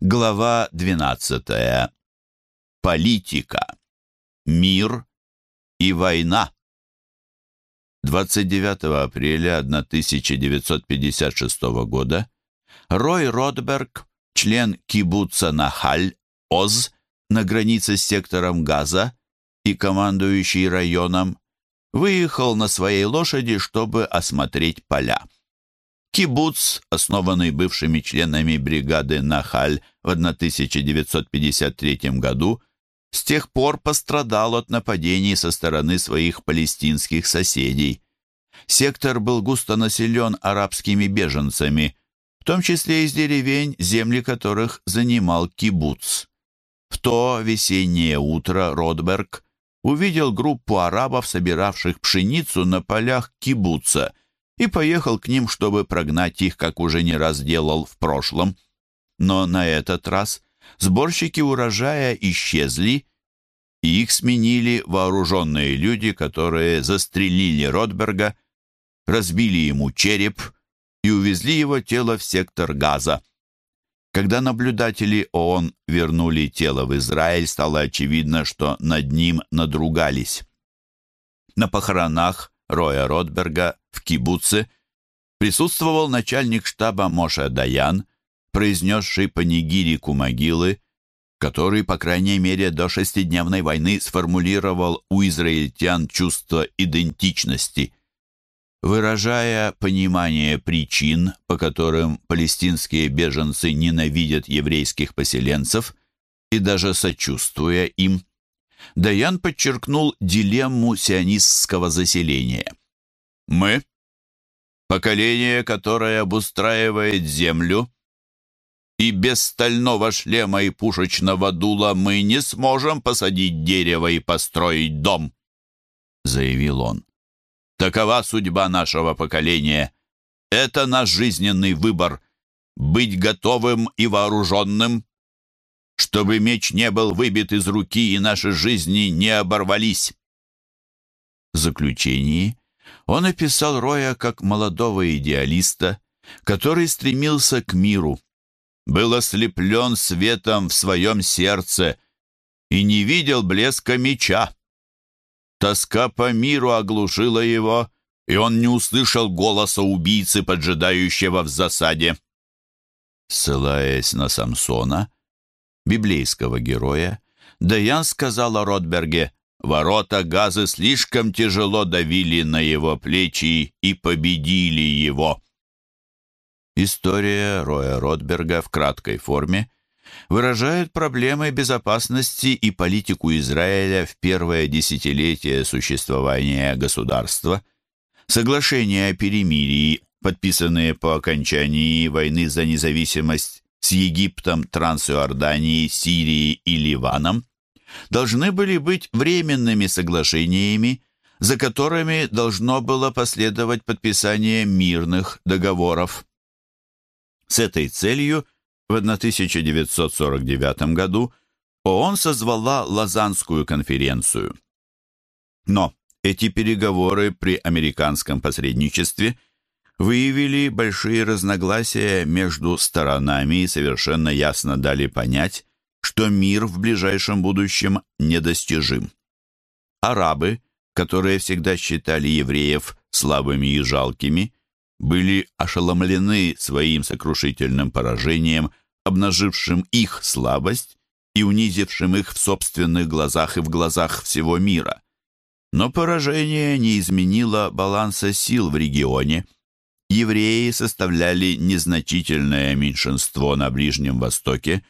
Глава 12. Политика. Мир и война. 29 апреля 1956 года Рой Ротберг, член кибуца Нахаль, Оз, на границе с сектором Газа и командующий районом, выехал на своей лошади, чтобы осмотреть поля. Кибуц, основанный бывшими членами бригады Нахаль в 1953 году, с тех пор пострадал от нападений со стороны своих палестинских соседей. Сектор был густо населен арабскими беженцами, в том числе из деревень, земли которых занимал кибуц. В то весеннее утро Ротберг увидел группу арабов, собиравших пшеницу на полях кибуца – и поехал к ним, чтобы прогнать их, как уже не раз делал в прошлом. Но на этот раз сборщики урожая исчезли, и их сменили вооруженные люди, которые застрелили Ротберга, разбили ему череп и увезли его тело в сектор газа. Когда наблюдатели ООН вернули тело в Израиль, стало очевидно, что над ним надругались. На похоронах Роя Ротберга в кибуце присутствовал начальник штаба Моше Даян, произнесший панигирику могилы, который, по крайней мере, до шестидневной войны сформулировал у израильтян чувство идентичности. Выражая понимание причин, по которым палестинские беженцы ненавидят еврейских поселенцев, и даже сочувствуя им, Даян подчеркнул дилемму сионистского заселения. «Мы — поколение, которое обустраивает землю, и без стального шлема и пушечного дула мы не сможем посадить дерево и построить дом», — заявил он. «Такова судьба нашего поколения. Это наш жизненный выбор — быть готовым и вооруженным, чтобы меч не был выбит из руки и наши жизни не оборвались. В заключении он описал Роя как молодого идеалиста, который стремился к миру, был ослеплен светом в своем сердце и не видел блеска меча. Тоска по миру оглушила его, и он не услышал голоса убийцы, поджидающего в засаде. Ссылаясь на Самсона, библейского героя, Даян сказал о Ротберге, «Ворота газы слишком тяжело давили на его плечи и победили его». История Роя Ротберга в краткой форме выражает проблемы безопасности и политику Израиля в первое десятилетие существования государства. Соглашения о перемирии, подписанные по окончании войны за независимость с Египтом, Трансиорданией, Сирией и Ливаном должны были быть временными соглашениями, за которыми должно было последовать подписание мирных договоров. С этой целью в 1949 году ООН созвала Лозаннскую конференцию. Но эти переговоры при американском посредничестве – выявили большие разногласия между сторонами и совершенно ясно дали понять, что мир в ближайшем будущем недостижим. Арабы, которые всегда считали евреев слабыми и жалкими, были ошеломлены своим сокрушительным поражением, обнажившим их слабость и унизившим их в собственных глазах и в глазах всего мира. Но поражение не изменило баланса сил в регионе – евреи составляли незначительное меньшинство на Ближнем Востоке,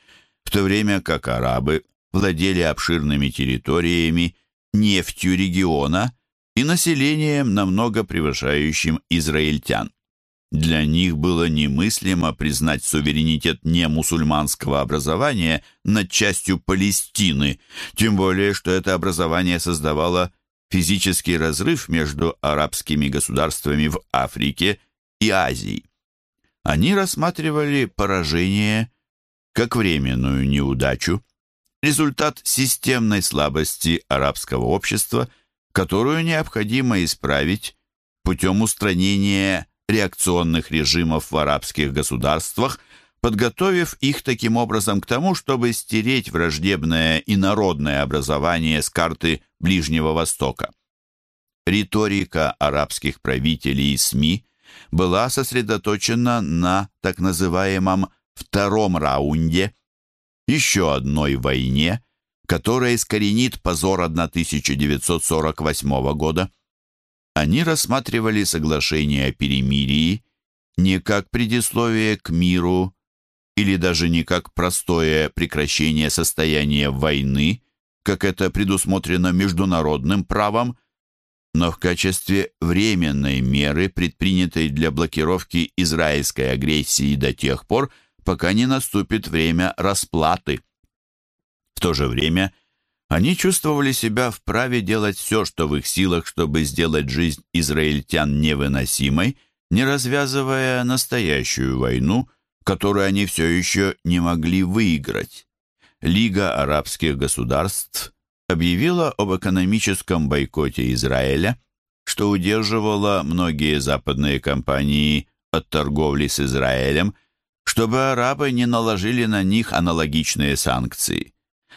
в то время как арабы владели обширными территориями, нефтью региона и населением, намного превышающим израильтян. Для них было немыслимо признать суверенитет немусульманского образования над частью Палестины, тем более, что это образование создавало физический разрыв между арабскими государствами в Африке и Азии. Они рассматривали поражение как временную неудачу, результат системной слабости арабского общества, которую необходимо исправить путем устранения реакционных режимов в арабских государствах, подготовив их таким образом к тому, чтобы стереть враждебное и народное образование с карты Ближнего Востока. Риторика арабских правителей и СМИ была сосредоточена на так называемом втором раунде, еще одной войне, которая искоренит позор 1948 года. Они рассматривали соглашение о перемирии не как предисловие к миру или даже не как простое прекращение состояния войны, как это предусмотрено международным правом, но в качестве временной меры, предпринятой для блокировки израильской агрессии до тех пор, пока не наступит время расплаты. В то же время они чувствовали себя вправе делать все, что в их силах, чтобы сделать жизнь израильтян невыносимой, не развязывая настоящую войну, которую они все еще не могли выиграть. Лига арабских государств объявила об экономическом бойкоте Израиля, что удерживало многие западные компании от торговли с Израилем, чтобы арабы не наложили на них аналогичные санкции.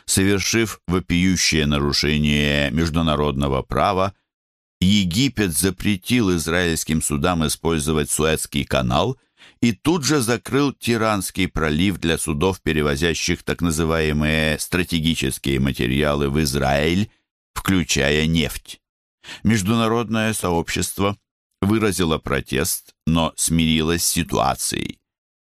Совершив вопиющее нарушение международного права, Египет запретил израильским судам использовать Суэцкий канал и тут же закрыл Тиранский пролив для судов, перевозящих так называемые стратегические материалы в Израиль, включая нефть. Международное сообщество выразило протест, но смирилось с ситуацией.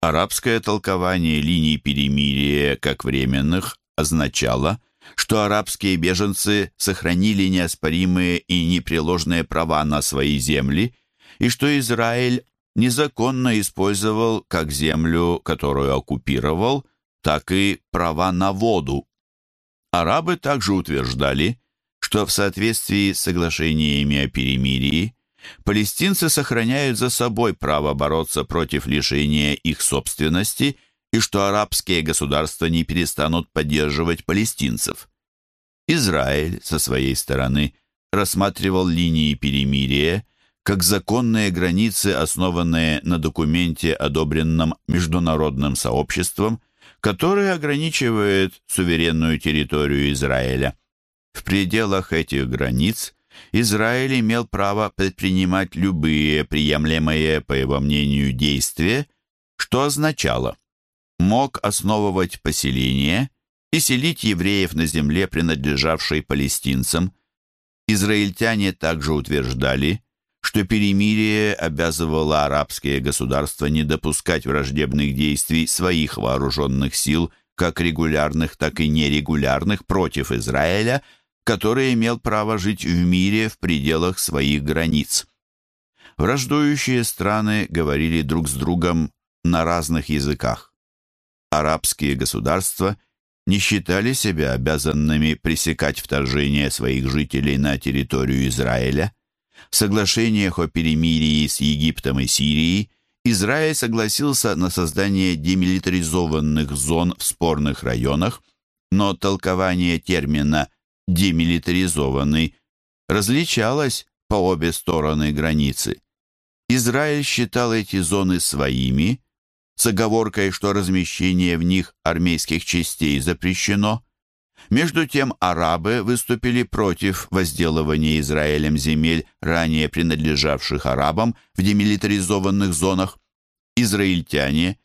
Арабское толкование линий перемирия как временных означало, что арабские беженцы сохранили неоспоримые и непреложные права на свои земли, и что Израиль незаконно использовал как землю, которую оккупировал, так и права на воду. Арабы также утверждали, что в соответствии с соглашениями о перемирии палестинцы сохраняют за собой право бороться против лишения их собственности и что арабские государства не перестанут поддерживать палестинцев. Израиль, со своей стороны, рассматривал линии перемирия как законные границы, основанные на документе, одобренном международным сообществом, который ограничивает суверенную территорию Израиля. В пределах этих границ Израиль имел право предпринимать любые приемлемые, по его мнению, действия, что означало, мог основывать поселения и селить евреев на земле, принадлежавшей палестинцам. Израильтяне также утверждали, что перемирие обязывало арабские государства не допускать враждебных действий своих вооруженных сил, как регулярных, так и нерегулярных, против Израиля, который имел право жить в мире в пределах своих границ. Враждующие страны говорили друг с другом на разных языках. Арабские государства не считали себя обязанными пресекать вторжение своих жителей на территорию Израиля, в соглашениях о перемирии с Египтом и Сирией Израиль согласился на создание демилитаризованных зон в спорных районах, но толкование термина «демилитаризованный» различалось по обе стороны границы. Израиль считал эти зоны своими, с оговоркой, что размещение в них армейских частей запрещено, между тем арабы выступили против возделывания Израилем земель, ранее принадлежавших арабам в демилитаризованных зонах. Израильтяне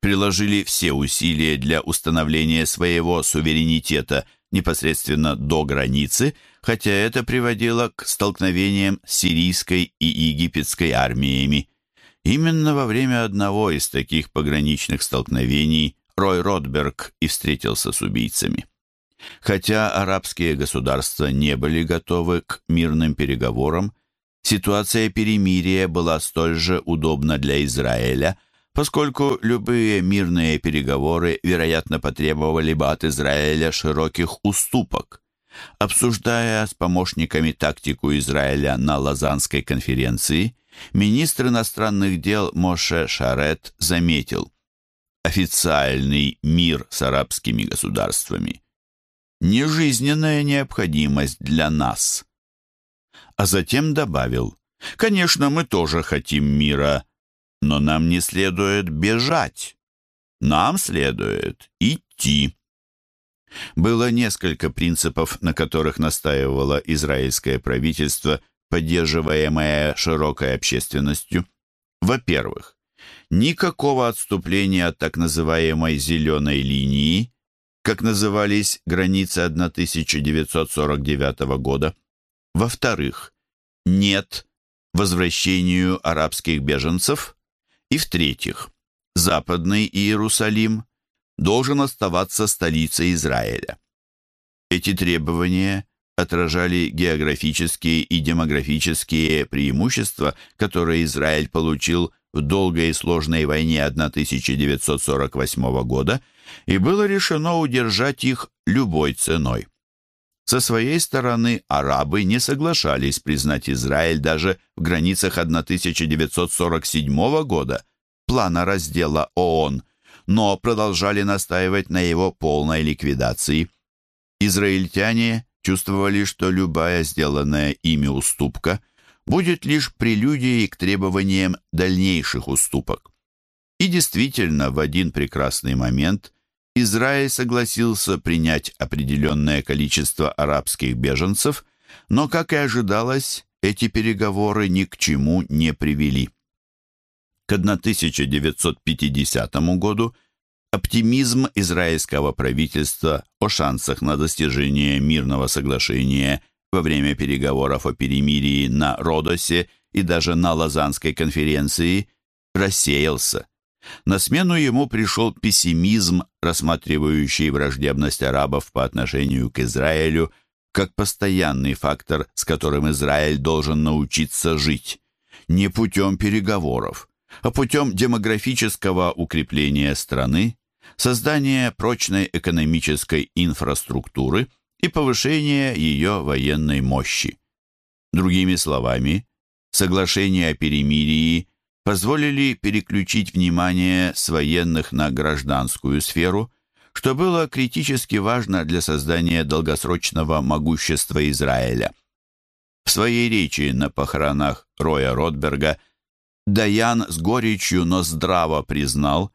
приложили все усилия для установления своего суверенитета непосредственно до границы, хотя это приводило к столкновениям с сирийской и египетской армиями. Именно во время одного из таких пограничных столкновений Рой Ротберг и встретился с убийцами. Хотя арабские государства не были готовы к мирным переговорам, ситуация перемирия была столь же удобна для Израиля, поскольку любые мирные переговоры, вероятно, потребовали бы от Израиля широких уступок. Обсуждая с помощниками тактику Израиля на Лозаннской конференции, министр иностранных дел Моше Шарет заметил, официальный мир с арабскими государствами нежизненная необходимость для нас. А затем добавил, конечно, мы тоже хотим мира, но нам не следует бежать. нам следует идти. Было несколько принципов, на которых настаивало израильское правительство, поддерживаемое широкой общественностью. Во-первых, никакого отступления от так называемой «зеленой линии», как назывались границы 1949 года. Во-вторых, нет возвращению арабских беженцев. И в-третьих, Западный Иерусалим должен оставаться столицей Израиля. Эти требования отражали географические и демографические преимущества, которые Израиль получил в долгой и сложной войне 1948 года, и было решено удержать их любой ценой. Со своей стороны арабы не соглашались признать Израиль даже в границах 1947 года, плана раздела ООН, но продолжали настаивать на его полной ликвидации. Израильтяне чувствовали, что любая сделанная ими уступка будет лишь прелюдией к требованиям дальнейших уступок. И действительно, в один прекрасный момент Израиль согласился принять определенное количество арабских беженцев, но, как и ожидалось, эти переговоры ни к чему не привели. К 1950 году оптимизм израильского правительства о шансах на достижение мирного соглашения во время переговоров о перемирии на Родосе и даже на Лозаннской конференции рассеялся. На смену ему пришел пессимизм, рассматривающий враждебность арабов по отношению к Израилю как постоянный фактор, с которым Израиль должен научиться жить. Не путем переговоров, а путем демографического укрепления страны, создания прочной экономической инфраструктуры и повышения ее военной мощи. Другими словами, соглашение о перемирии позволили переключить внимание с военных на гражданскую сферу, что было критически важно для создания долгосрочного могущества Израиля. В своей речи на похоронах Роя Ротберга Даян с горечью, но здраво признал,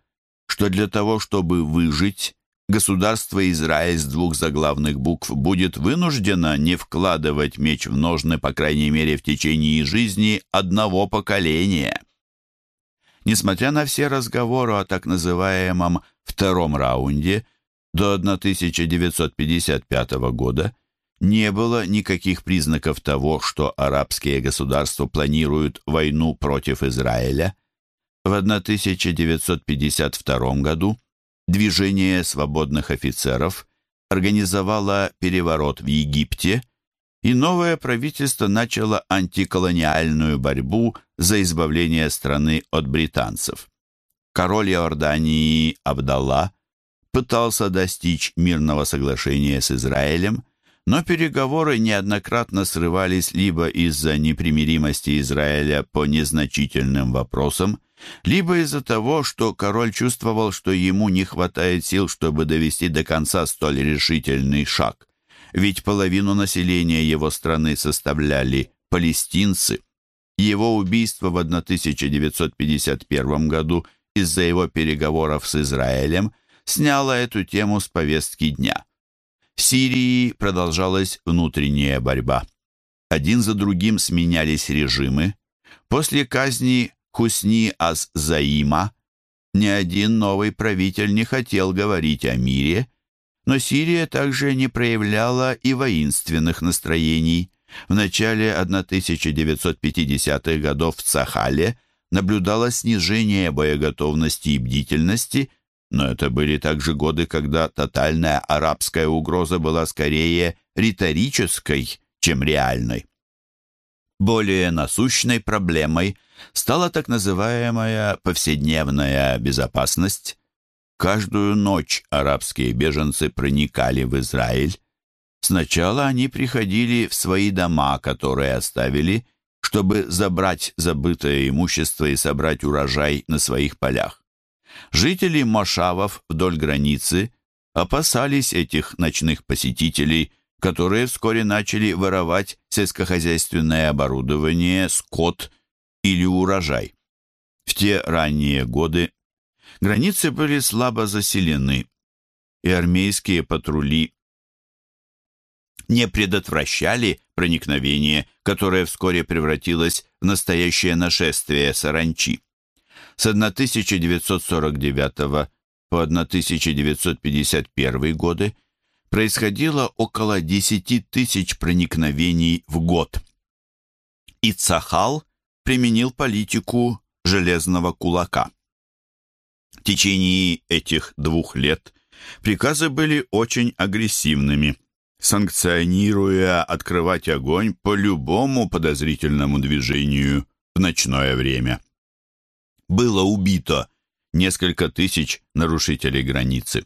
что для того, чтобы выжить, государство Израиль с двух заглавных букв будет вынуждено не вкладывать меч в ножны, по крайней мере, в течение жизни одного поколения. Несмотря на все разговоры о так называемом «втором раунде», до 1955 года не было никаких признаков того, что арабские государства планируют войну против Израиля. В 1952 году движение свободных офицеров организовало переворот в Египте – и новое правительство начало антиколониальную борьбу за избавление страны от британцев. Король Иордании Абдалла пытался достичь мирного соглашения с Израилем, но переговоры неоднократно срывались либо из-за непримиримости Израиля по незначительным вопросам, либо из-за того, что король чувствовал, что ему не хватает сил, чтобы довести до конца столь решительный шаг ведь половину населения его страны составляли палестинцы. Его убийство в 1951 году из-за его переговоров с Израилем сняло эту тему с повестки дня. В Сирии продолжалась внутренняя борьба. Один за другим сменялись режимы. После казни Хусни Аз-Заима ни один новый правитель не хотел говорить о мире – но Сирия также не проявляла и воинственных настроений. В начале 1950-х годов в Сахале наблюдалось снижение боеготовности и бдительности, но это были также годы, когда тотальная арабская угроза была скорее риторической, чем реальной. Более насущной проблемой стала так называемая повседневная безопасность, Каждую ночь арабские беженцы проникали в Израиль. Сначала они приходили в свои дома, которые оставили, чтобы забрать забытое имущество и собрать урожай на своих полях. Жители Мошавов вдоль границы опасались этих ночных посетителей, которые вскоре начали воровать сельскохозяйственное оборудование, скот или урожай. В те ранние годы Границы были слабо заселены, и армейские патрули не предотвращали проникновение, которое вскоре превратилось в настоящее нашествие саранчи. С 1949 по 1951 годы происходило около 10 тысяч проникновений в год. Ицахал применил политику железного кулака. Течение этих двух лет приказы были очень агрессивными, санкционируя открывать огонь по любому подозрительному движению в ночное время. Было убито несколько тысяч нарушителей границы.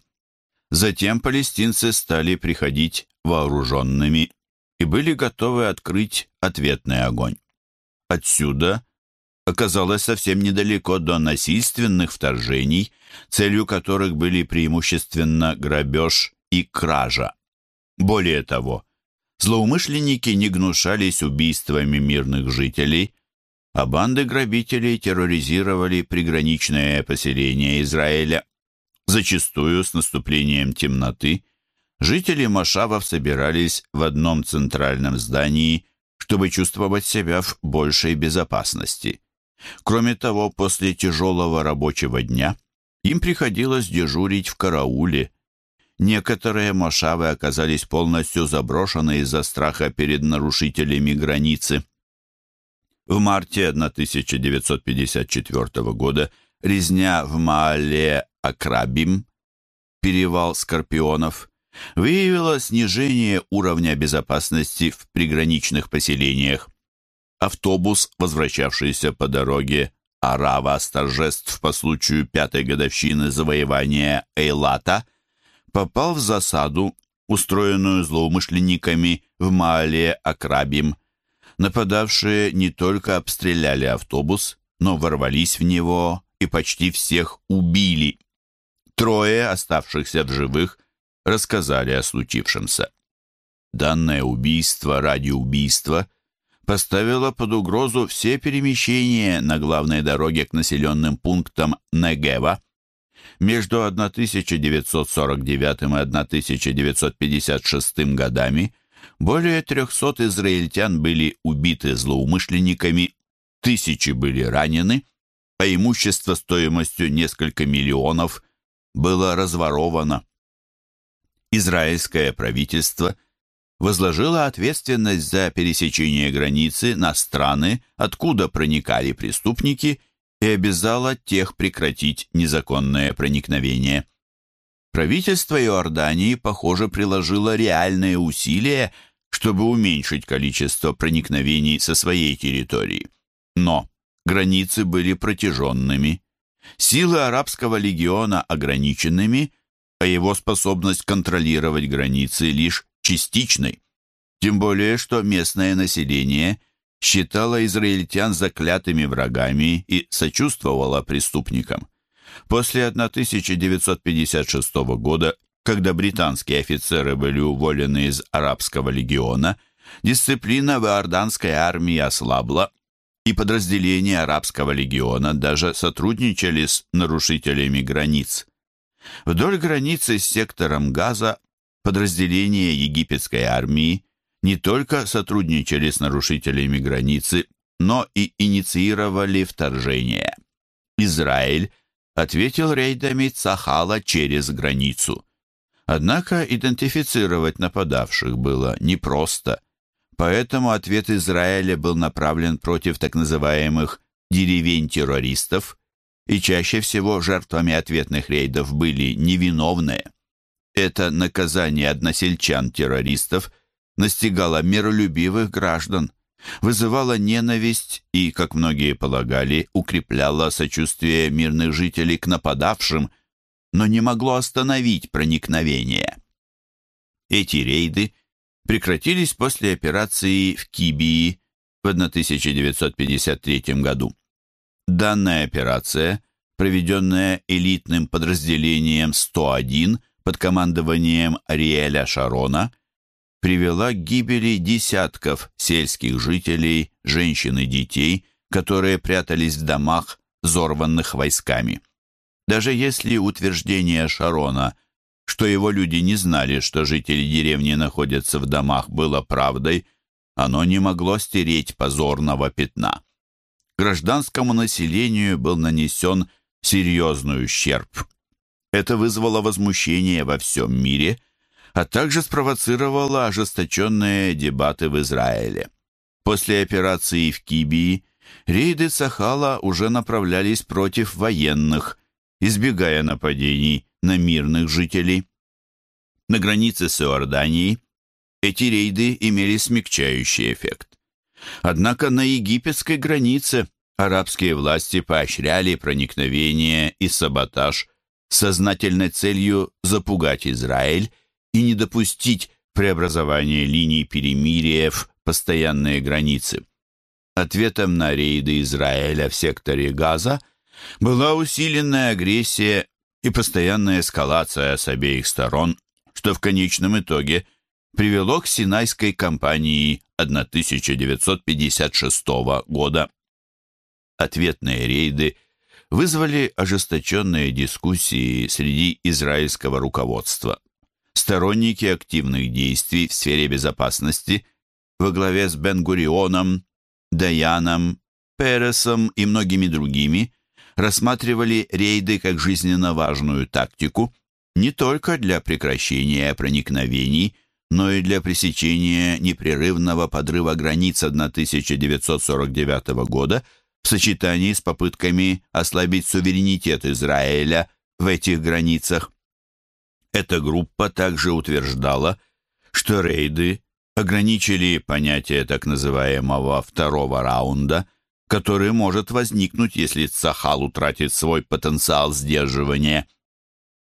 Затем палестинцы стали приходить вооруженными и были готовы открыть ответный огонь. Отсюда оказалось совсем недалеко до насильственных вторжений, целью которых были преимущественно грабеж и кража. Более того, злоумышленники не гнушались убийствами мирных жителей, а банды грабителей терроризировали приграничное поселение Израиля. Зачастую с наступлением темноты жители Машавов собирались в одном центральном здании, чтобы чувствовать себя в большей безопасности. Кроме того, после тяжелого рабочего дня им приходилось дежурить в карауле. Некоторые машавы оказались полностью заброшены из-за страха перед нарушителями границы. В марте 1954 года резня в Маале Акрабим, перевал Скорпионов, выявила снижение уровня безопасности в приграничных поселениях. Автобус, возвращавшийся по дороге Арава с торжеств по случаю пятой годовщины завоевания Эйлата, попал в засаду, устроенную злоумышленниками в Маале Акрабим. Нападавшие не только обстреляли автобус, но ворвались в него и почти всех убили. Трое оставшихся в живых рассказали о случившемся. Данное убийство ради убийства поставило под угрозу все перемещения на главной дороге к населенным пунктам Негева. Между 1949 и 1956 годами более 300 израильтян были убиты злоумышленниками, тысячи были ранены, а имущество стоимостью несколько миллионов было разворовано. Израильское правительство возложило ответственность за пересечение границы на страны, откуда проникали преступники, и обязало тех прекратить незаконное проникновение. Правительство Иордании, похоже, приложило реальные усилия, чтобы уменьшить количество проникновений со своей территории. Но границы были протяженными, силы арабского легиона ограниченными, а его способность контролировать границы лишь частичной. Тем более, что местное население считало израильтян заклятыми врагами и сочувствовало преступникам. После 1956 года, когда британские офицеры были уволены из арабского легиона, дисциплина в иорданской армии ослабла, и подразделения арабского легиона даже сотрудничали с нарушителями границ. Вдоль границы с сектором Газа подразделения египетской армии не только сотрудничали с нарушителями границы, но и инициировали вторжение. Израиль ответил рейдами Цахала через границу. Однако идентифицировать нападавших было непросто – Поэтому ответ Израиля был направлен против так называемых «деревень террористов», и чаще всего жертвами ответных рейдов были невиновные. Это наказание односельчан-террористов настигало миролюбивых граждан, вызывало ненависть и, как многие полагали, укрепляло сочувствие мирных жителей к нападавшим, но не могло остановить проникновение. Эти рейды прекратились после операции в Кибии в 1953 году. Данная операция, проведенная элитным подразделением 101 под командованием Ариэля Шарона, привела к гибели десятков сельских жителей, женщин и детей, которые прятались в домах, взорванных войсками. Даже если утверждение Шарона, что его люди не знали, что жители деревни находятся в домах, было правдой, оно не могло стереть позорного пятна. Гражданскому населению был нанесен серьезный ущерб. Это вызвало возмущение во всем мире, а также спровоцировало ожесточенные дебаты в Израиле. После операции в Кибии рейды Сахала уже направлялись против военных, избегая нападений на мирных жителей. На границе с Иорданией эти рейды имели смягчающий эффект. Однако на египетской границе арабские власти поощряли проникновение и саботаж сознательной целью запугать Израиль и не допустить преобразования линий перемирия в постоянные границы. Ответом на рейды Израиля в секторе Газа была усиленная агрессия и постоянная эскалация с обеих сторон, что в конечном итоге привело к Синайской кампании 1956 года. Ответные рейды вызвали ожесточенные дискуссии среди израильского руководства. Сторонники активных действий в сфере безопасности во главе с Бен-Гурионом, Даяном, Пересом и многими другими рассматривали рейды как жизненно важную тактику не только для прекращения проникновений, но и для пресечения непрерывного подрыва границ 1949 года в сочетании с попытками ослабить суверенитет Израиля в этих границах. Эта группа также утверждала, что рейды ограничили понятие так называемого второго раунда, который может возникнуть, если Цахал утратит свой потенциал сдерживания.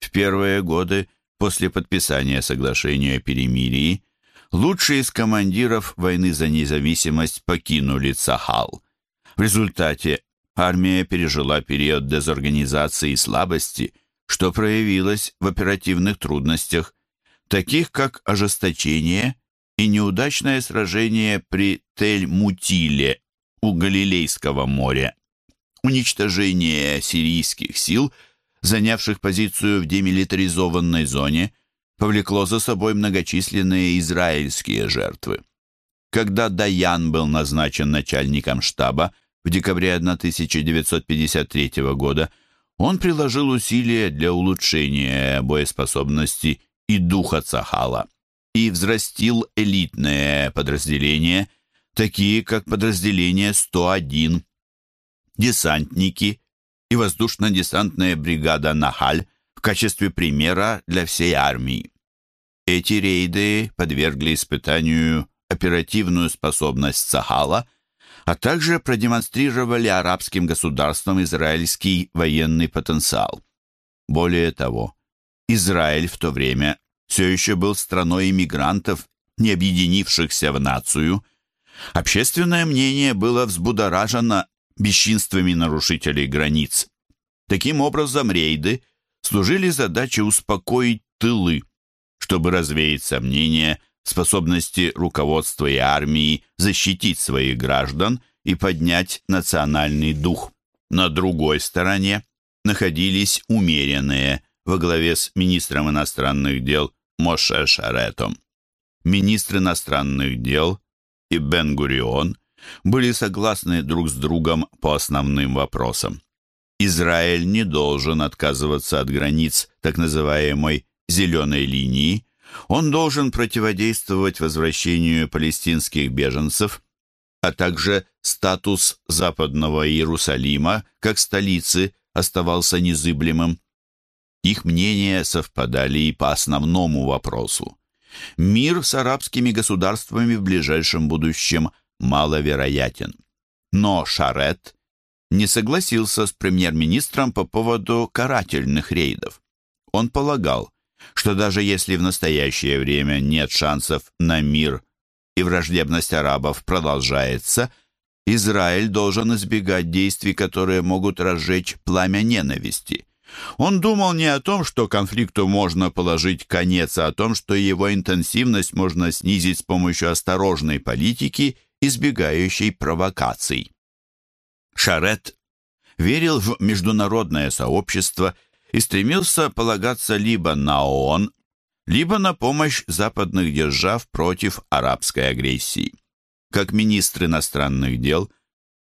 В первые годы после подписания соглашения о перемирии лучшие из командиров войны за независимость покинули Цахал. В результате армия пережила период дезорганизации и слабости, что проявилось в оперативных трудностях, таких как ожесточение и неудачное сражение при Тель-Мутиле у Галилейского моря. Уничтожение сирийских сил, занявших позицию в демилитаризованной зоне, повлекло за собой многочисленные израильские жертвы. Когда Даян был назначен начальником штаба в декабре 1953 года, он приложил усилия для улучшения боеспособности и духа Цахала и взрастил элитные подразделения, такие как подразделение 101, десантники и воздушно-десантная бригада «Нахаль» в качестве примера для всей армии. Эти рейды подвергли испытанию оперативную способность Сахала, а также продемонстрировали арабским государствам израильский военный потенциал. Более того, Израиль в то время все еще был страной иммигрантов, не объединившихся в нацию. Общественное мнение было взбудоражено бесчинствами нарушителей границ. Таким образом, рейды служили задачей успокоить тылы, чтобы развеять сомнения способности руководства и армии защитить своих граждан и поднять национальный дух. На другой стороне находились умеренные, во главе с министром иностранных дел Моше Шаретом. Министр иностранных дел и Бен-Гурион были согласны друг с другом по основным вопросам. Израиль не должен отказываться от границ так называемой «зеленой линии», он должен противодействовать возвращению палестинских беженцев, а также статус Западного Иерусалима как столицы оставался незыблемым. Их мнения совпадали и по основному вопросу. Мир с арабскими государствами в ближайшем будущем маловероятен. Но Шарет не согласился с премьер-министром по поводу карательных рейдов. Он полагал, что даже если в настоящее время нет шансов на мир и враждебность арабов продолжается, Израиль должен избегать действий, которые могут разжечь пламя ненависти – он думал не о том, что конфликту можно положить конец, а о том, что его интенсивность можно снизить с помощью осторожной политики, избегающей провокаций. Шарет верил в международное сообщество и стремился полагаться либо на ООН, либо на помощь западных держав против арабской агрессии. Как министр иностранных дел,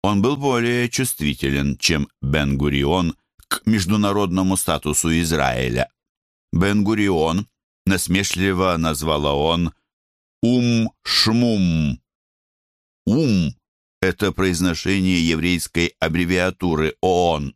он был более чувствителен, чем Бен-Гурион к международному статусу Израиля. Бен-Гурион насмешливо назвала он «Ум-шмум». «Ум» — это произношение еврейской аббревиатуры ООН.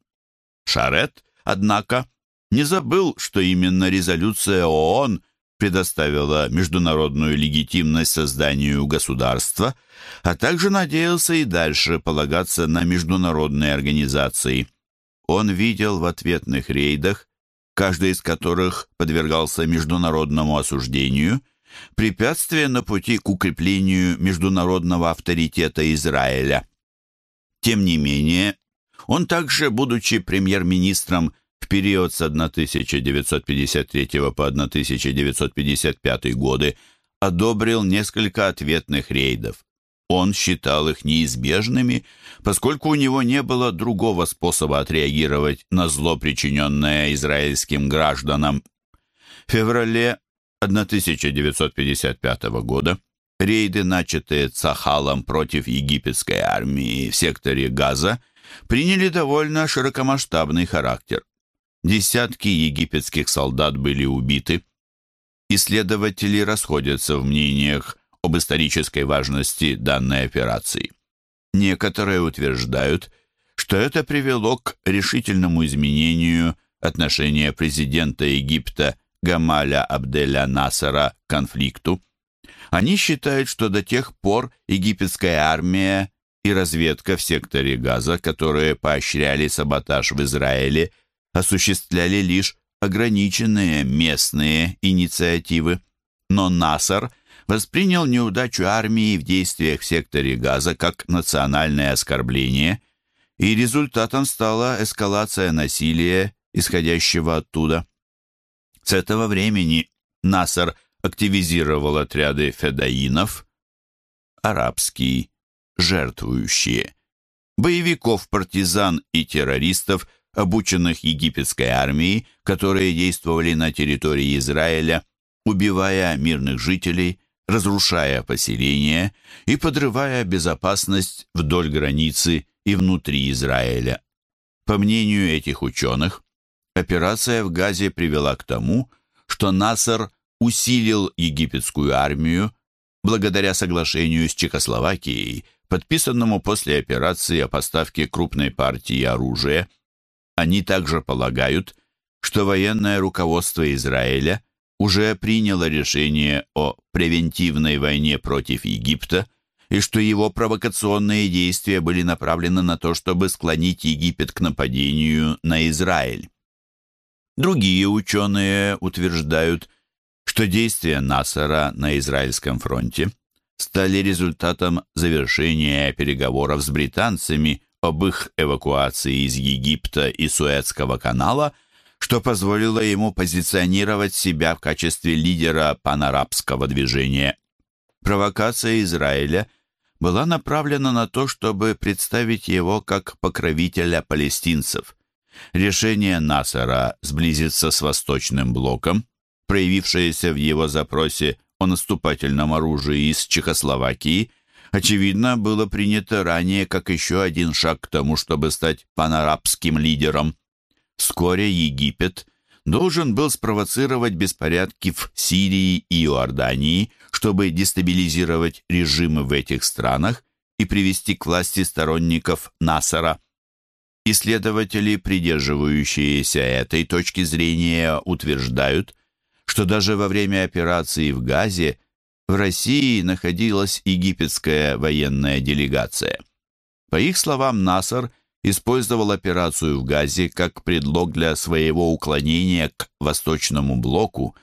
Шарет, однако, не забыл, что именно резолюция ООН предоставила международную легитимность созданию государства, а также надеялся и дальше полагаться на международные организации. Он видел в ответных рейдах, каждый из которых подвергался международному осуждению, препятствие на пути к укреплению международного авторитета Израиля. Тем не менее, он также, будучи премьер-министром в период с 1953 по 1955 годы, одобрил несколько ответных рейдов. Он считал их неизбежными, поскольку у него не было другого способа отреагировать на зло, причиненное израильским гражданам. В феврале 1955 года рейды, начатые Цахалом против египетской армии в секторе Газа, приняли довольно широкомасштабный характер. Десятки египетских солдат были убиты. Исследователи расходятся в мнениях об исторической важности данной операции. Некоторые утверждают, что это привело к решительному изменению отношения президента Египта Гамаля Абделя Насара к конфликту. Они считают, что до тех пор египетская армия и разведка в секторе Газа, которые поощряли саботаж в Израиле, осуществляли лишь ограниченные местные инициативы. Но Насар воспринял неудачу армии в действиях в секторе Газа как национальное оскорбление, и результатом стала эскалация насилия, исходящего оттуда. С этого времени Насар активизировал отряды федаинов, арабские, жертвующие, боевиков-партизан и террористов, обученных египетской армией, которые действовали на территории Израиля, убивая мирных жителей, разрушая поселения и подрывая безопасность вдоль границы и внутри Израиля. По мнению этих ученых, операция в Газе привела к тому, что Насар усилил египетскую армию благодаря соглашению с Чехословакией, подписанному после операции о поставке крупной партии оружия. Они также полагают, что военное руководство Израиля уже приняло решение о превентивной войне против Египта и что его провокационные действия были направлены на то, чтобы склонить Египет к нападению на Израиль. Другие ученые утверждают, что действия Насара на Израильском фронте стали результатом завершения переговоров с британцами об их эвакуации из Египта и Суэцкого канала, что позволило ему позиционировать себя в качестве лидера панарабского движения. Провокация Израиля была направлена на то, чтобы представить его как покровителя палестинцев. Решение Насара сблизиться с Восточным блоком, проявившееся в его запросе о наступательном оружии из Чехословакии, очевидно, было принято ранее как еще один шаг к тому, чтобы стать панарабским лидером. Вскоре Египет должен был спровоцировать беспорядки в Сирии и Иордании, чтобы дестабилизировать режимы в этих странах и привести к власти сторонников Насара. Исследователи, придерживающиеся этой точки зрения, утверждают, что даже во время операции в Газе в России находилась египетская военная делегация. По их словам, Насар использовал операцию в Газе как предлог для своего уклонения к Восточному блоку,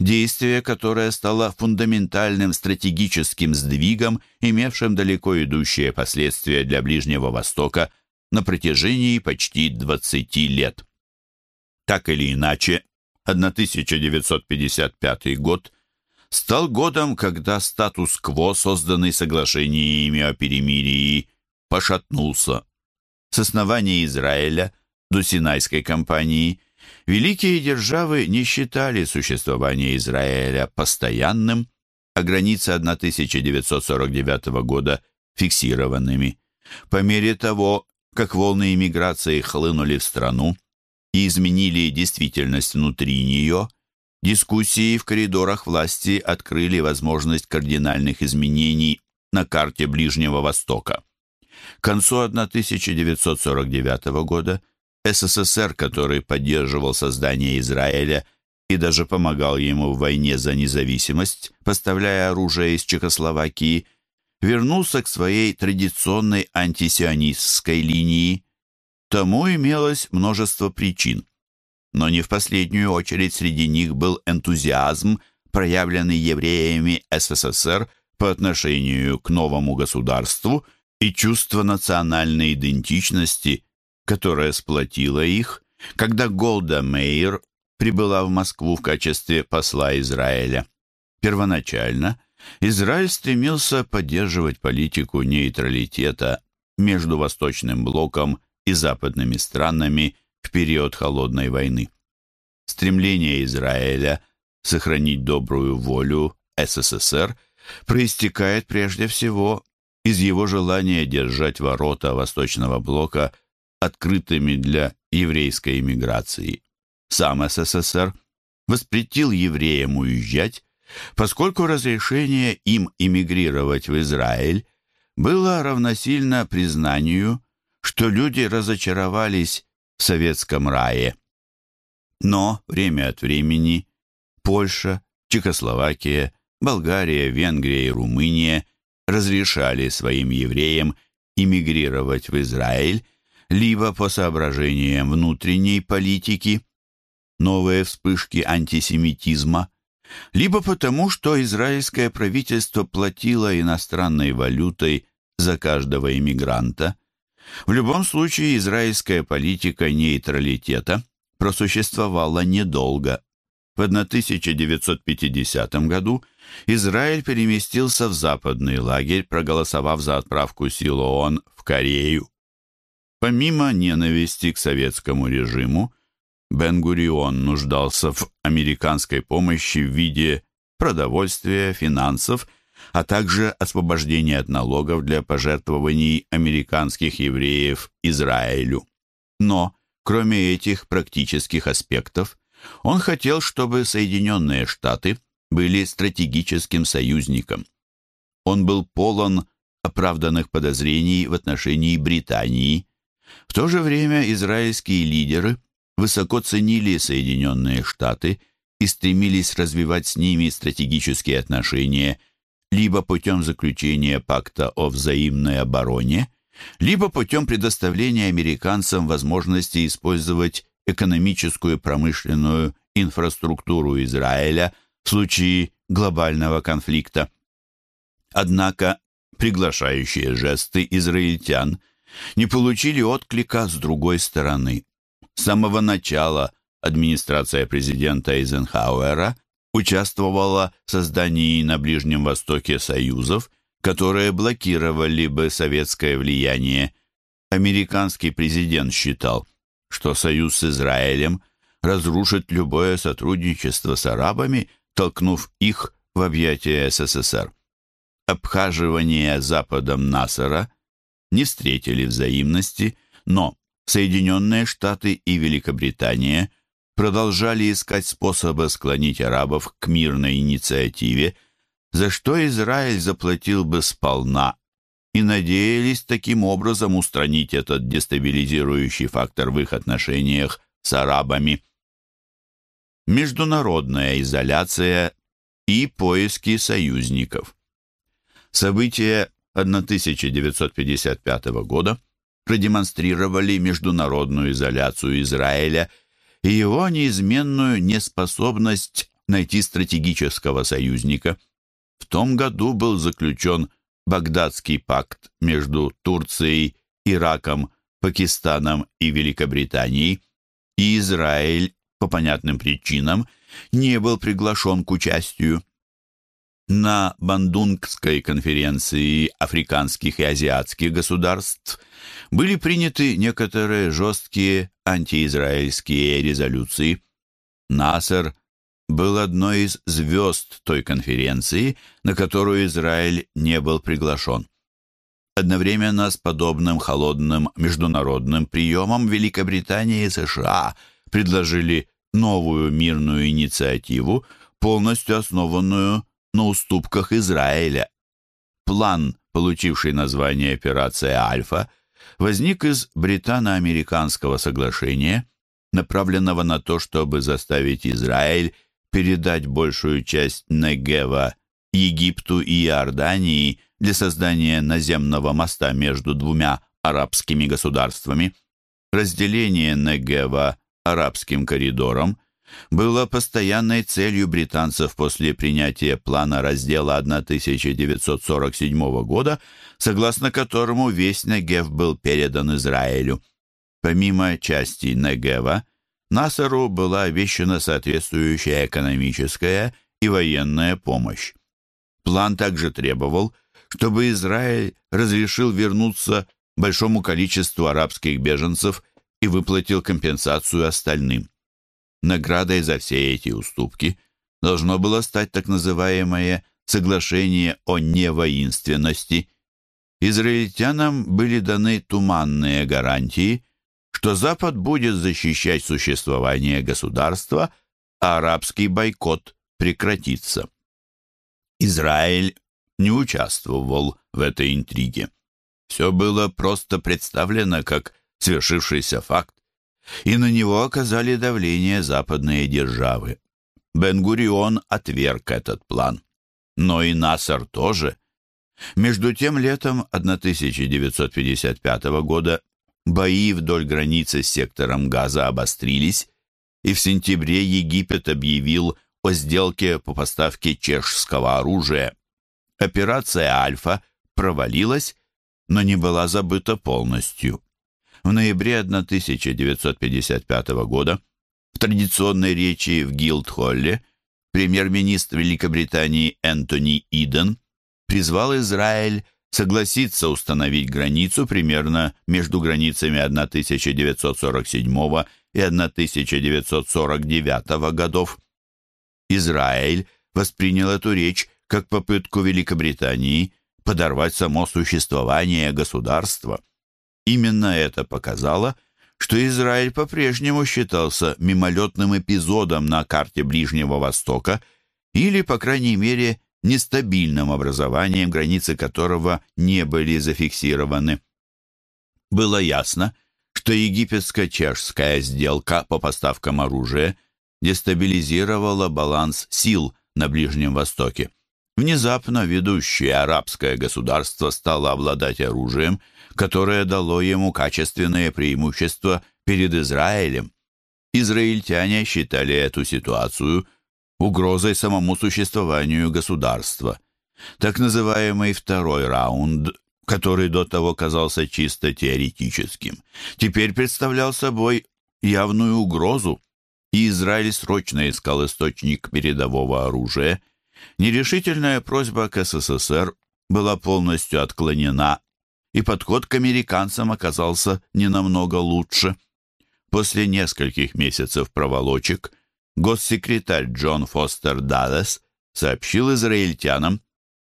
действие, которое стало фундаментальным стратегическим сдвигом, имевшим далеко идущие последствия для Ближнего Востока – на протяжении почти 20 лет. Так или иначе, 1955 год стал годом, когда статус-кво, созданный соглашениями о перемирии, пошатнулся. С основания Израиля до Синайской кампании Великие державы не считали существование Израиля постоянным, а границы 1949 года фиксированными. По мере того, как волны иммиграции хлынули в страну и изменили действительность внутри нее, дискуссии в коридорах власти открыли возможность кардинальных изменений на карте Ближнего Востока. К концу 1949 года СССР, который поддерживал создание Израиля и даже помогал ему в войне за независимость, поставляя оружие из Чехословакии, вернулся к своей традиционной антисионистской линии. Тому имелось множество причин. Но не в последнюю очередь среди них был энтузиазм, проявленный евреями СССР по отношению к новому государству и чувство национальной идентичности, которое сплотило их, когда Голда Мейер прибыла в Москву в качестве посла Израиля. Первоначально Израиль стремился поддерживать политику нейтралитета между Восточным блоком и западными странами в период Холодной войны. Стремление Израиля сохранить добрую волю СССР проистекает прежде всего из его желания держать ворота Восточного блока открытыми для еврейской иммиграции. Сам СССР воспретил евреям уезжать, поскольку разрешение им эмигрировать в Израиль было равносильно признанию, что люди разочаровались в советском рае. Но время от времени Польша, Чехословакия, Болгария, Венгрия и Румыния разрешали своим евреям эмигрировать в Израиль либо по соображениям внутренней политики, новые вспышки антисемитизма, либо потому, что израильское правительство платило иностранной валютой за каждого иммигранта. В любом случае израильская политика нейтралитета просуществовала недолго. В 1950 году Израиль переместился в западный лагерь, проголосовав за отправку сил ООН в Корею. Помимо ненависти к советскому режиму, Бен-Гурион нуждался в американской помощи в виде продовольствия, финансов, а также освобождения от налогов для пожертвований американских евреев Израилю. Но, кроме этих практических аспектов, он хотел, чтобы Соединенные Штаты были стратегическим союзником. Он был полон оправданных подозрений в отношении Британии. В то же время израильские лидеры высоко ценили Соединенные Штаты и стремились развивать с ними стратегические отношения либо путем заключения пакта о взаимной обороне, либо путем предоставления американцам возможности использовать экономическую промышленную инфраструктуру Израиля в случае глобального конфликта. Однако приглашающие жесты израильтян не получили отклика с другой стороны. С самого начала администрация президента Эйзенхауэра участвовала в создании на Ближнем Востоке союзов, которые блокировали бы советское влияние. Американский президент считал, что союз с Израилем разрушит любое сотрудничество с арабами, толкнув их в объятия СССР. Обхаживание Западом Насара не встретили взаимности, но Соединенные Штаты и Великобритания продолжали искать способы склонить арабов к мирной инициативе, за что Израиль заплатил бы сполна, и надеялись таким образом устранить этот дестабилизирующий фактор в их отношениях с арабами. Международная изоляция и поиски союзников. События 1955 года продемонстрировали международную изоляцию Израиля и его неизменную неспособность найти стратегического союзника. В том году был заключен Багдадский пакт между Турцией, Ираком, Пакистаном и Великобританией, и Израиль по понятным причинам не был приглашен к участию. На Бандунгской конференции африканских и азиатских государств были приняты некоторые жесткие антиизраильские резолюции. Насер был одной из звезд той конференции, на которую Израиль не был приглашен. Одновременно с подобным холодным международным приемом Великобритания и США предложили новую мирную инициативу, полностью основанную на уступках Израиля. План, получивший название «Операция Альфа», возник из британо-американского соглашения, направленного на то, чтобы заставить Израиль передать большую часть Негева Египту и Иордании для создания наземного моста между двумя арабскими государствами. Разделение Негева арабским коридором было постоянной целью британцев после принятия плана раздела 1947 года, согласно которому весь Негев был передан Израилю. Помимо части Негева, Насару была обещана соответствующая экономическая и военная помощь. План также требовал, чтобы Израиль разрешил вернуться большому количеству арабских беженцев и выплатил компенсацию остальным. Наградой за все эти уступки должно было стать так называемое «соглашение о невоинственности». Израильтянам были даны туманные гарантии, что Запад будет защищать существование государства, а арабский бойкот прекратится. Израиль не участвовал в этой интриге. Все было просто представлено как свершившийся факт, и на него оказали давление западные державы. Бен-Гурион отверг этот план. Но и Насар тоже. Между тем, летом 1955 года бои вдоль границы с сектором Газа обострились, и в сентябре Египет объявил о сделке по поставке чешского оружия. Операция «Альфа» провалилась, но не была забыта полностью. В ноябре 1955 года в традиционной речи в Гилдхолле премьер-министр Великобритании Энтони Иден призвал Израиль согласиться установить границу примерно между границами 1947 и 1949 годов. Израиль воспринял эту речь как попытку Великобритании подорвать само существование государства. Именно это показало, что Израиль по-прежнему считался мимолетным эпизодом на карте Ближнего Востока или, по крайней мере, нестабильным образованием, границы которого не были зафиксированы. Было ясно, что египетско-чешская сделка по поставкам оружия дестабилизировала баланс сил на Ближнем Востоке. Внезапно ведущее арабское государство стало обладать оружием, которое дало ему качественное преимущество перед Израилем. Израильтяне считали эту ситуацию угрозой самому существованию государства. Так называемый второй раунд, который до того казался чисто теоретическим, теперь представлял собой явную угрозу, и Израиль срочно искал источник передового оружия – Нерешительная просьба к СССР была полностью отклонена, и подход к американцам оказался не намного лучше. После нескольких месяцев проволочек госсекретарь Джон Фостер Даллес сообщил израильтянам,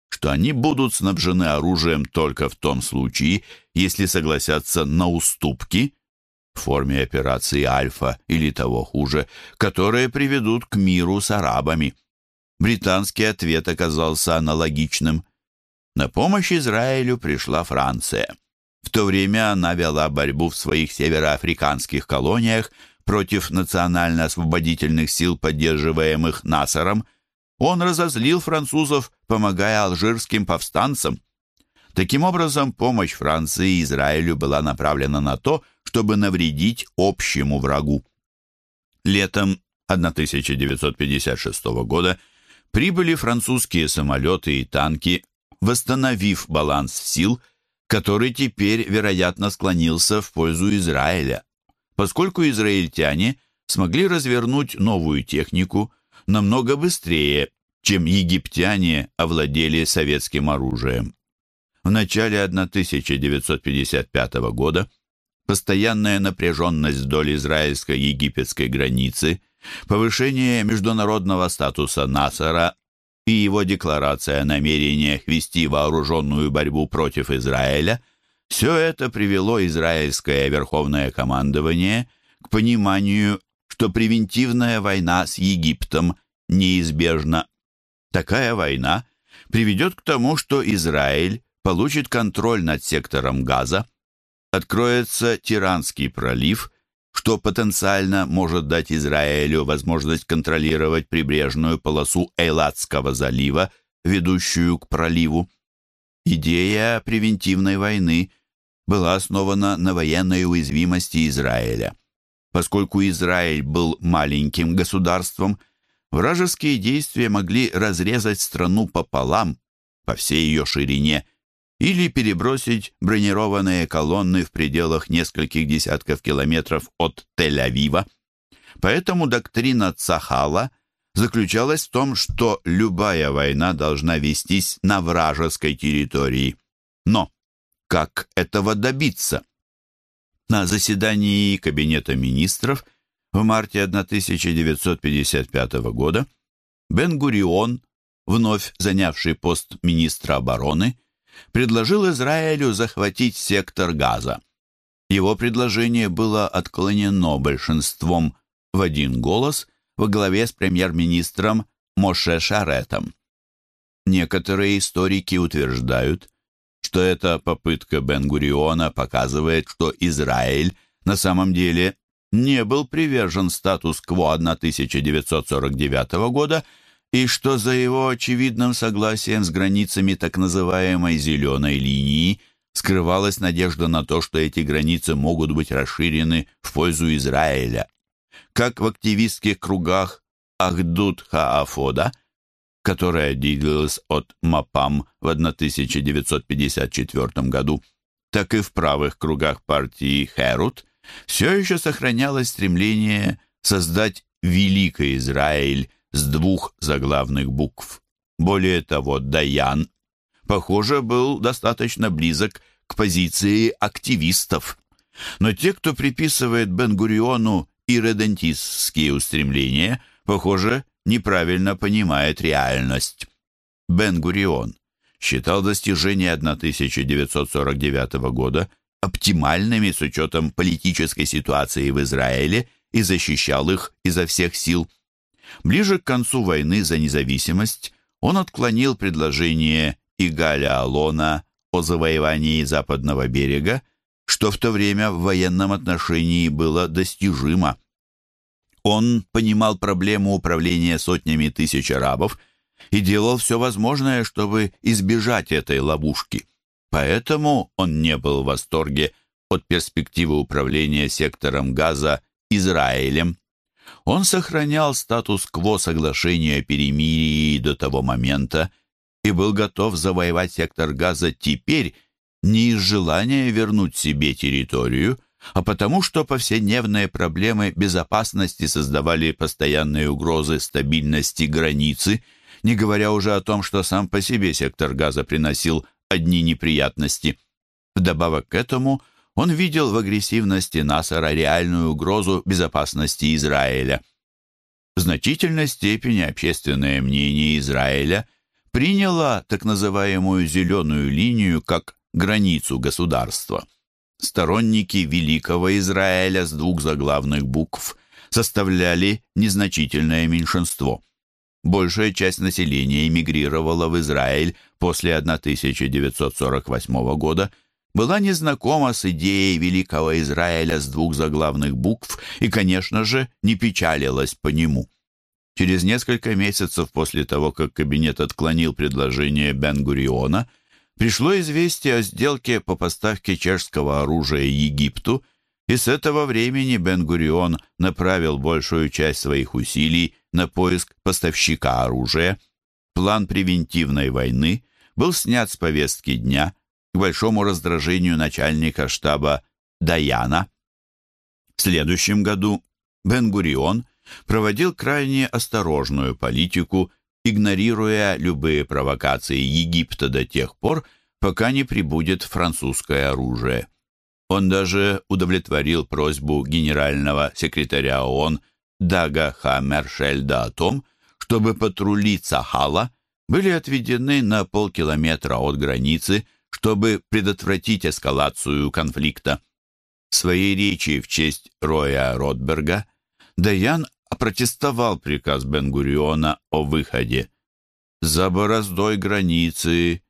что они будут снабжены оружием только в том случае, если согласятся на уступки в форме операции «Альфа» или того хуже, которые приведут к миру с арабами. Британский ответ оказался аналогичным. На помощь Израилю пришла Франция. В то время она вела борьбу в своих североафриканских колониях против национально-освободительных сил, поддерживаемых Насаром. Он разозлил французов, помогая алжирским повстанцам. Таким образом, помощь Франции и Израилю была направлена на то, чтобы навредить общему врагу. Летом 1956 года прибыли французские самолеты и танки, восстановив баланс сил, который теперь, вероятно, склонился в пользу Израиля, поскольку израильтяне смогли развернуть новую технику намного быстрее, чем египтяне овладели советским оружием. В начале 1955 года постоянная напряженность вдоль израильско-египетской границы, повышение международного статуса Насара и его декларация о намерениях вести вооруженную борьбу против Израиля – все это привело израильское верховное командование к пониманию, что превентивная война с Египтом неизбежна. Такая война приведет к тому, что Израиль получит контроль над сектором Газа, откроется Тиранский пролив, что потенциально может дать Израилю возможность контролировать прибрежную полосу Эйлатского залива, ведущую к проливу. Идея превентивной войны была основана на военной уязвимости Израиля. Поскольку Израиль был маленьким государством, вражеские действия могли разрезать страну пополам, по всей ее ширине, или перебросить бронированные колонны в пределах нескольких десятков километров от Тель-Авива. Поэтому доктрина Цахала заключалась в том, что любая война должна вестись на вражеской территории. Но как этого добиться? На заседании Кабинета министров в марте 1955 года Бен-Гурион, вновь занявший пост министра обороны, предложил Израилю захватить сектор Газа. Его предложение было отклонено большинством в один голос во главе с премьер-министром Моше Шаретом. Некоторые историки утверждают, что эта попытка Бен-Гуриона показывает, что Израиль на самом деле не был привержен статус-кво 1949 года и что за его очевидным согласием с границами так называемой «зеленой линии» скрывалась надежда на то, что эти границы могут быть расширены в пользу Израиля. Как в активистских кругах Ахдут Хаафода, которая отделилась от МАПАМ в 1954 году, так и в правых кругах партии Херут, все еще сохранялось стремление создать Великий Израиль с двух заглавных букв. Более того, Даян, похоже, был достаточно близок к позиции активистов. Но те, кто приписывает Бен-Гуриону ирредентистские устремления, похоже, неправильно понимает реальность. Бен-Гурион считал достижения 1949 года оптимальными с учетом политической ситуации в Израиле и защищал их изо всех сил. Ближе к концу войны за независимость он отклонил предложение Игаля Алона о завоевании западного берега, что в то время в военном отношении было достижимо. Он понимал проблему управления сотнями тысяч арабов и делал все возможное, чтобы избежать этой ловушки. Поэтому он не был в восторге от перспективы управления сектором газа Израилем. Он сохранял статус-кво соглашения о перемирии до того момента и был готов завоевать сектор Газа теперь не из желания вернуть себе территорию, а потому что повседневные проблемы безопасности создавали постоянные угрозы стабильности границы, не говоря уже о том, что сам по себе сектор Газа приносил одни неприятности. Вдобавок к этому – он видел в агрессивности Насара реальную угрозу безопасности Израиля. В значительной степени общественное мнение Израиля приняло так называемую «зеленую линию» как границу государства. Сторонники Великого Израиля с двух заглавных букв составляли незначительное меньшинство. Большая часть населения эмигрировала в Израиль после 1948 года – была незнакома с идеей Великого Израиля с двух заглавных букв и, конечно же, не печалилась по нему. Через несколько месяцев после того, как кабинет отклонил предложение Бен-Гуриона, пришло известие о сделке по поставке чешского оружия Египту, и с этого времени Бен-Гурион направил большую часть своих усилий на поиск поставщика оружия. План превентивной войны был снят с повестки дня – к большому раздражению начальника штаба Даяна. В следующем году Бен-Гурион проводил крайне осторожную политику игнорируя любые провокации Египта до тех пор, пока не прибудет французское оружие. Он даже удовлетворил просьбу генерального секретаря ООН Дага Хаммершельда о том, чтобы патрули Цахала были отведены на полкилометра от границы, чтобы предотвратить эскалацию конфликта. В своей речи в честь Роя Ротберга Даян опротестовал приказ Бен-Гуриона о выходе. «За бороздой границы